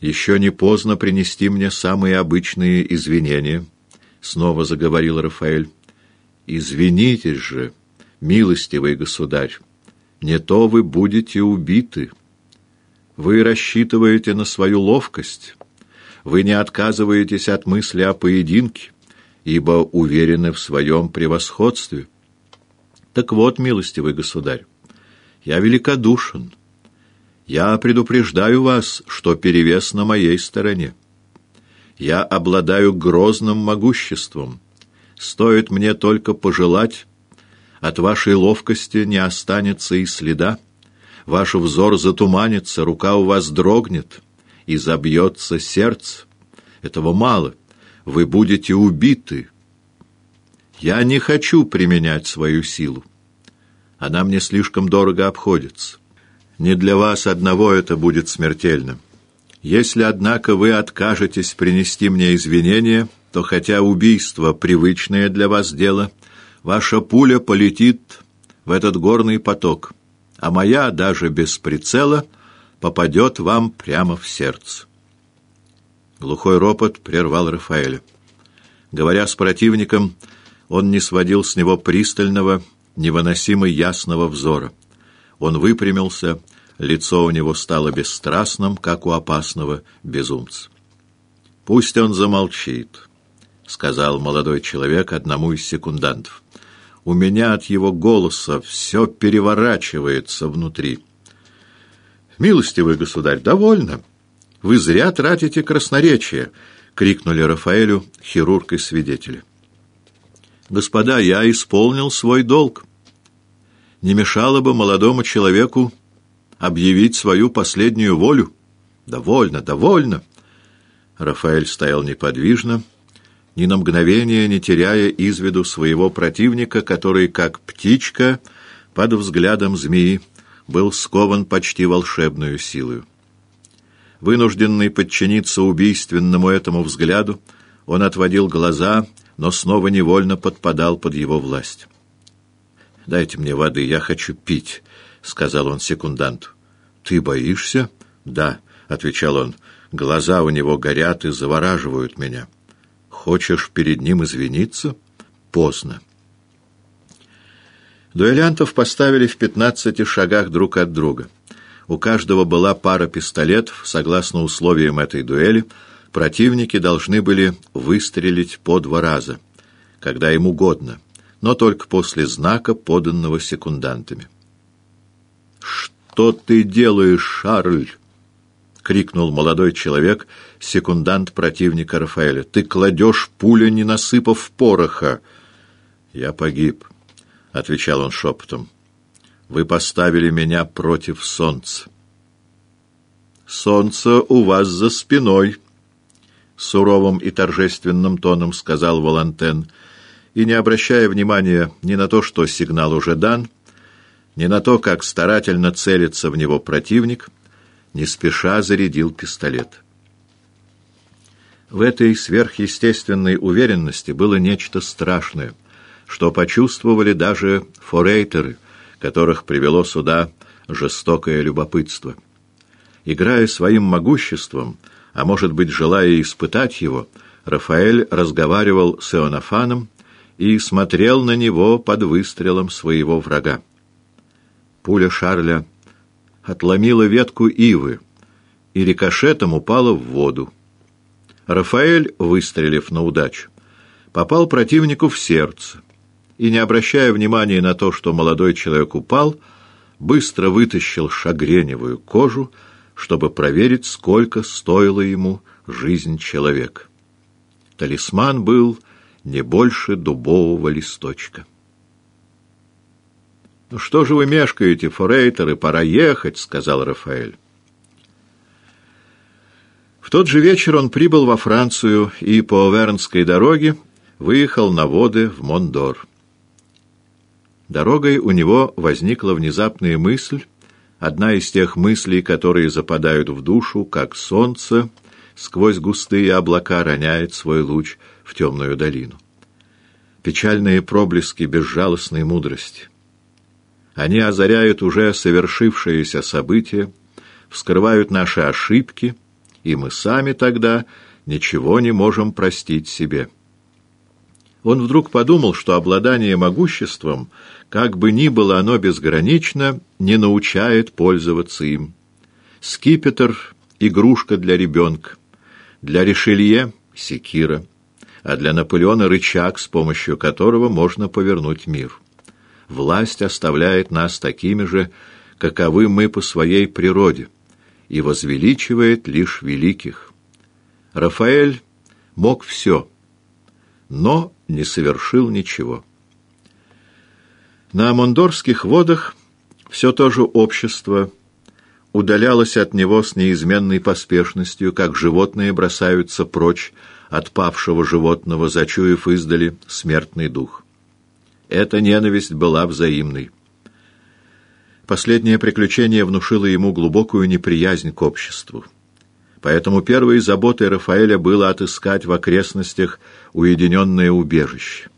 «Еще не поздно принести мне самые обычные извинения», — снова заговорил Рафаэль. «Извинитесь же, милостивый государь, не то вы будете убиты. Вы рассчитываете на свою ловкость, вы не отказываетесь от мысли о поединке, ибо уверены в своем превосходстве. Так вот, милостивый государь, я великодушен». Я предупреждаю вас, что перевес на моей стороне. Я обладаю грозным могуществом. Стоит мне только пожелать, от вашей ловкости не останется и следа. Ваш взор затуманится, рука у вас дрогнет, и забьется сердце. Этого мало. Вы будете убиты. Я не хочу применять свою силу. Она мне слишком дорого обходится. Не для вас одного это будет смертельным. Если, однако, вы откажетесь принести мне извинения, то хотя убийство — привычное для вас дело, ваша пуля полетит в этот горный поток, а моя, даже без прицела, попадет вам прямо в сердце. Глухой ропот прервал Рафаэля. Говоря с противником, он не сводил с него пристального, невыносимо ясного взора. Он выпрямился, лицо у него стало бесстрастным, как у опасного безумца. «Пусть он замолчит», — сказал молодой человек одному из секундантов. «У меня от его голоса все переворачивается внутри». «Милостивый государь, довольно. Вы зря тратите красноречие», — крикнули Рафаэлю хирург и свидетели. «Господа, я исполнил свой долг не мешало бы молодому человеку объявить свою последнюю волю. Довольно, довольно. Рафаэль стоял неподвижно, ни на мгновение не теряя из виду своего противника, который, как птичка, под взглядом змеи, был скован почти волшебную силою. Вынужденный подчиниться убийственному этому взгляду, он отводил глаза, но снова невольно подпадал под его власть. «Дайте мне воды, я хочу пить», — сказал он секунданту. «Ты боишься?» «Да», — отвечал он. «Глаза у него горят и завораживают меня. Хочешь перед ним извиниться?» «Поздно». Дуэлянтов поставили в пятнадцати шагах друг от друга. У каждого была пара пистолетов. Согласно условиям этой дуэли, противники должны были выстрелить по два раза, когда им угодно — но только после знака, поданного секундантами. «Что ты делаешь, Шарль?» — крикнул молодой человек, секундант противника Рафаэля. «Ты кладешь пулю, не насыпав пороха!» «Я погиб», — отвечал он шепотом. «Вы поставили меня против солнца». «Солнце у вас за спиной», — суровым и торжественным тоном сказал Волантен, — и, не обращая внимания ни на то, что сигнал уже дан, ни на то, как старательно целится в него противник, не спеша зарядил пистолет. В этой сверхъестественной уверенности было нечто страшное, что почувствовали даже форейтеры, которых привело сюда жестокое любопытство. Играя своим могуществом, а может быть, желая испытать его, Рафаэль разговаривал с Иоаннафаном и смотрел на него под выстрелом своего врага. Пуля Шарля отломила ветку ивы и рикошетом упала в воду. Рафаэль, выстрелив на удачу, попал противнику в сердце и, не обращая внимания на то, что молодой человек упал, быстро вытащил шагреневую кожу, чтобы проверить, сколько стоила ему жизнь человека. Талисман был не больше дубового листочка. «Ну что же вы мешкаете, форейтеры, пора ехать», — сказал Рафаэль. В тот же вечер он прибыл во Францию и по Вернской дороге выехал на воды в Мондор. Дорогой у него возникла внезапная мысль, одна из тех мыслей, которые западают в душу, как солнце сквозь густые облака роняет свой луч в темную долину. Печальные проблески безжалостной мудрости. Они озаряют уже совершившиеся события, вскрывают наши ошибки и мы сами тогда ничего не можем простить себе. Он вдруг подумал, что обладание могуществом, как бы ни было оно безгранично, не научает пользоваться им. Скипетр — игрушка для ребенка, для Ришелье — секира, а для Наполеона — рычаг, с помощью которого можно повернуть мир. Власть оставляет нас такими же, каковы мы по своей природе, и возвеличивает лишь великих. Рафаэль мог все, но не совершил ничего. На Мондорских водах все то же общество удалялось от него с неизменной поспешностью, как животные бросаются прочь от павшего животного, зачуяв издали смертный дух. Эта ненависть была взаимной. Последнее приключение внушило ему глубокую неприязнь к обществу. Поэтому первой заботой Рафаэля было отыскать в окрестностях уединенное убежище.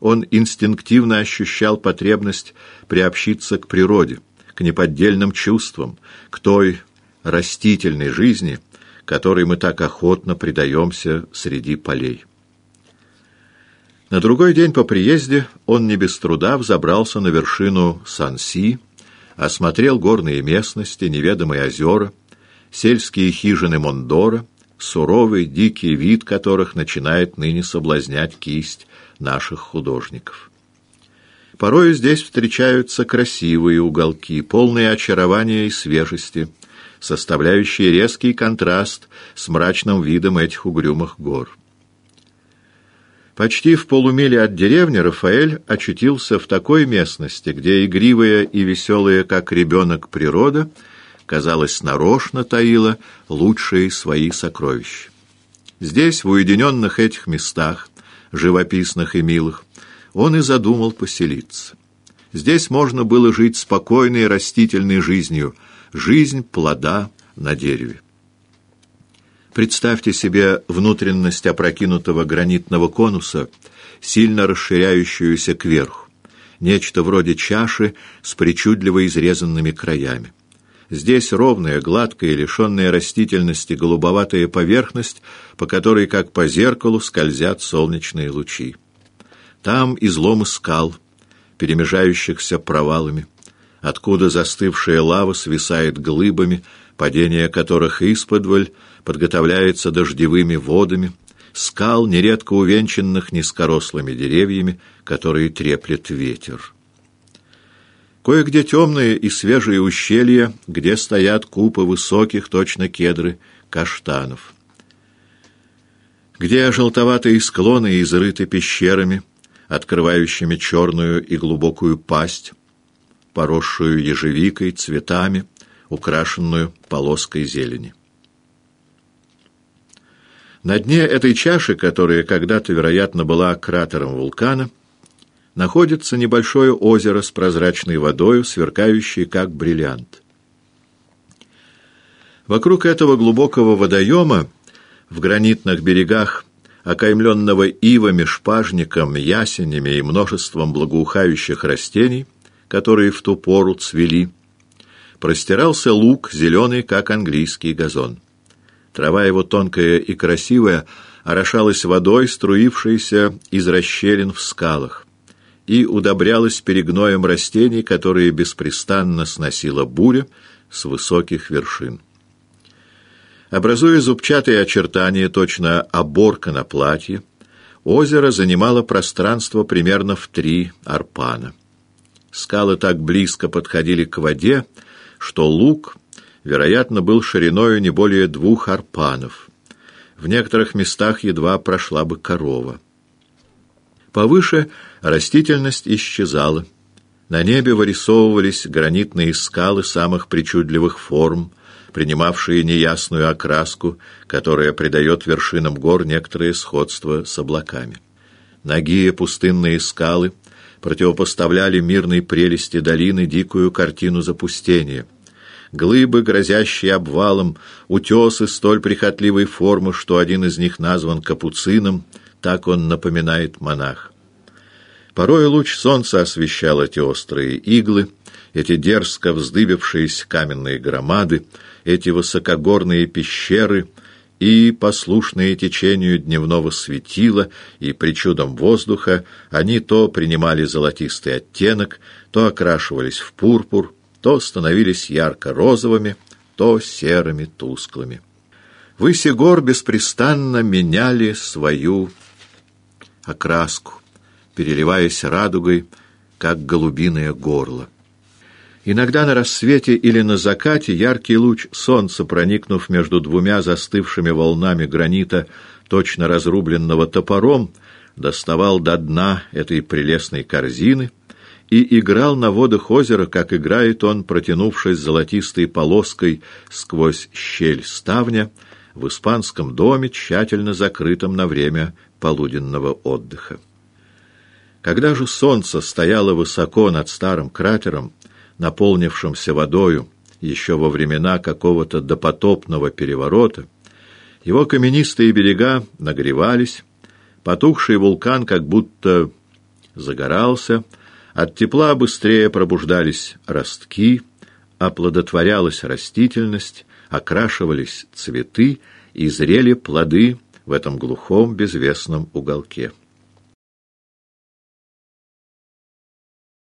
Он инстинктивно ощущал потребность приобщиться к природе, к неподдельным чувствам, к той растительной жизни, которой мы так охотно предаемся среди полей. На другой день по приезде он не без труда взобрался на вершину Санси, осмотрел горные местности, неведомые озера, сельские хижины Мондора, суровый, дикий вид которых начинает ныне соблазнять кисть наших художников. Порою здесь встречаются красивые уголки, полные очарования и свежести, составляющие резкий контраст с мрачным видом этих угрюмых гор. Почти в полумиле от деревни Рафаэль очутился в такой местности, где игривая и веселая, как ребенок, природа — казалось, нарочно таила лучшие свои сокровища. Здесь, в уединенных этих местах, живописных и милых, он и задумал поселиться. Здесь можно было жить спокойной растительной жизнью, жизнь плода на дереве. Представьте себе внутренность опрокинутого гранитного конуса, сильно расширяющуюся кверху, нечто вроде чаши с причудливо изрезанными краями. Здесь ровная, гладкая, лишенная растительности голубоватая поверхность, по которой, как по зеркалу, скользят солнечные лучи. Там изломы скал, перемежающихся провалами, откуда застывшая лава свисает глыбами, падение которых исподволь подготовляется дождевыми водами, скал, нередко увенчанных низкорослыми деревьями, которые треплет ветер. Кое-где темные и свежие ущелья, где стоят купы высоких, точно кедры, каштанов. Где желтоватые склоны изрыты пещерами, открывающими черную и глубокую пасть, поросшую ежевикой, цветами, украшенную полоской зелени. На дне этой чаши, которая когда-то, вероятно, была кратером вулкана, находится небольшое озеро с прозрачной водой, сверкающей как бриллиант. Вокруг этого глубокого водоема, в гранитных берегах, окаймленного ивами, шпажником, ясенями и множеством благоухающих растений, которые в ту пору цвели, простирался луг, зеленый, как английский газон. Трава его тонкая и красивая орошалась водой, струившейся из расщелин в скалах и удобрялась перегноем растений, которые беспрестанно сносила буря с высоких вершин. Образуя зубчатые очертания, точно оборка на платье, озеро занимало пространство примерно в три арпана. Скалы так близко подходили к воде, что луг, вероятно, был шириною не более двух арпанов. В некоторых местах едва прошла бы корова. Повыше растительность исчезала. На небе вырисовывались гранитные скалы самых причудливых форм, принимавшие неясную окраску, которая придает вершинам гор некоторое сходство с облаками. Нагие пустынные скалы противопоставляли мирной прелести долины дикую картину запустения. Глыбы, грозящие обвалом, утесы столь прихотливой формы, что один из них назван капуцином — так он напоминает монах. Порой луч солнца освещал эти острые иглы, эти дерзко вздыбившиеся каменные громады, эти высокогорные пещеры и, послушные течению дневного светила и причудам воздуха, они то принимали золотистый оттенок, то окрашивались в пурпур, то становились ярко-розовыми, то серыми тусклыми. Выси гор беспрестанно меняли свою окраску, переливаясь радугой, как голубиное горло. Иногда на рассвете или на закате яркий луч солнца, проникнув между двумя застывшими волнами гранита, точно разрубленного топором, доставал до дна этой прелестной корзины и играл на водах озера, как играет он, протянувшись золотистой полоской сквозь щель ставня в испанском доме, тщательно закрытом на время полуденного отдыха. Когда же солнце стояло высоко над старым кратером, наполнившимся водою еще во времена какого-то допотопного переворота, его каменистые берега нагревались, потухший вулкан как будто загорался, от тепла быстрее пробуждались ростки, оплодотворялась растительность, окрашивались цветы и зрели плоды в этом глухом безвестном уголке.